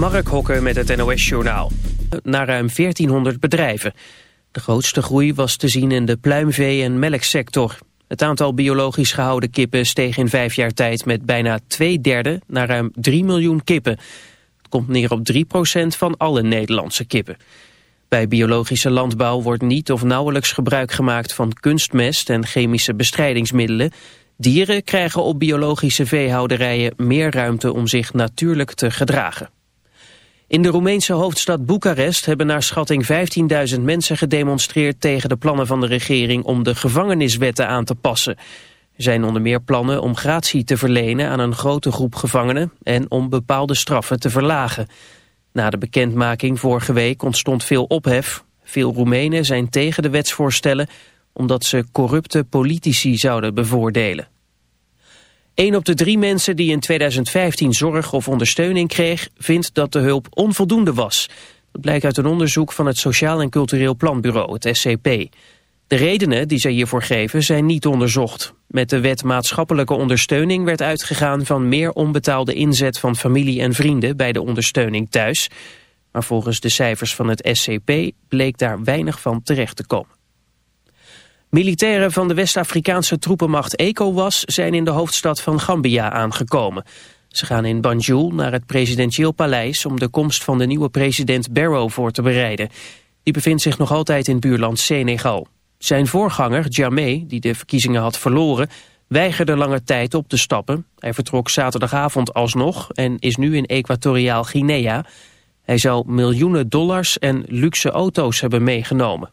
Mark Hokker met het NOS-journaal. Naar ruim 1400 bedrijven. De grootste groei was te zien in de pluimvee- en melksector. Het aantal biologisch gehouden kippen steeg in vijf jaar tijd met bijna twee derde naar ruim 3 miljoen kippen. Het komt neer op 3% van alle Nederlandse kippen. Bij biologische landbouw wordt niet of nauwelijks gebruik gemaakt van kunstmest en chemische bestrijdingsmiddelen. Dieren krijgen op biologische veehouderijen meer ruimte om zich natuurlijk te gedragen. In de Roemeense hoofdstad Boekarest hebben naar schatting 15.000 mensen gedemonstreerd tegen de plannen van de regering om de gevangeniswetten aan te passen. Er zijn onder meer plannen om gratie te verlenen aan een grote groep gevangenen en om bepaalde straffen te verlagen. Na de bekendmaking vorige week ontstond veel ophef. Veel Roemenen zijn tegen de wetsvoorstellen omdat ze corrupte politici zouden bevoordelen. Een op de drie mensen die in 2015 zorg of ondersteuning kreeg... vindt dat de hulp onvoldoende was. Dat blijkt uit een onderzoek van het Sociaal en Cultureel Planbureau, het SCP. De redenen die zij hiervoor geven zijn niet onderzocht. Met de wet maatschappelijke ondersteuning werd uitgegaan van meer onbetaalde inzet van familie en vrienden bij de ondersteuning thuis. Maar volgens de cijfers van het SCP bleek daar weinig van terecht te komen. Militairen van de West-Afrikaanse troepenmacht ECOWAS zijn in de hoofdstad van Gambia aangekomen. Ze gaan in Banjul naar het presidentieel paleis om de komst van de nieuwe president Barrow voor te bereiden. Die bevindt zich nog altijd in buurland Senegal. Zijn voorganger, Jammeh, die de verkiezingen had verloren, weigerde lange tijd op te stappen. Hij vertrok zaterdagavond alsnog en is nu in Equatoriaal Guinea. Hij zou miljoenen dollars en luxe auto's hebben meegenomen.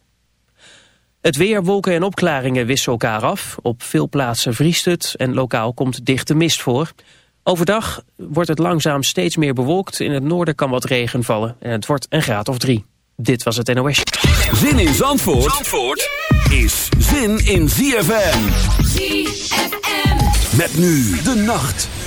Het weer, wolken en opklaringen wisselen elkaar af. Op veel plaatsen vriest het en lokaal komt dichte mist voor. Overdag wordt het langzaam steeds meer bewolkt. In het noorden kan wat regen vallen en het wordt een graad of drie. Dit was het NOS. Zin in Zandvoort, Zandvoort is zin in ZFM. ZFM. Met nu de nacht.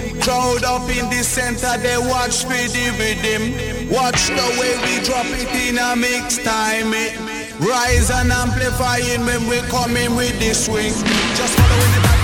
Crowd up in the center, they watch for the rhythm. Watch the way we drop it in a mix time. It rise and amplifying when we come in with the swing. Just following the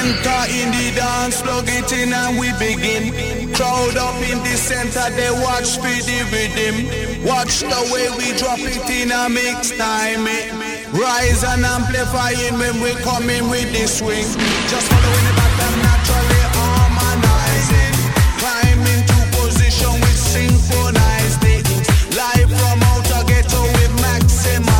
Enter in the dance, plug it in and we begin. Crowd up in the center, they watch for the rhythm. Watch the way we drop it in a mix time. Rise and amplifying when we come in with the swing. Just following the pattern naturally harmonizing. Climb into position with synchronized it. Live from outer ghetto we maximize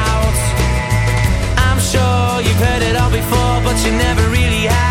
you've heard it all before, but you never really have.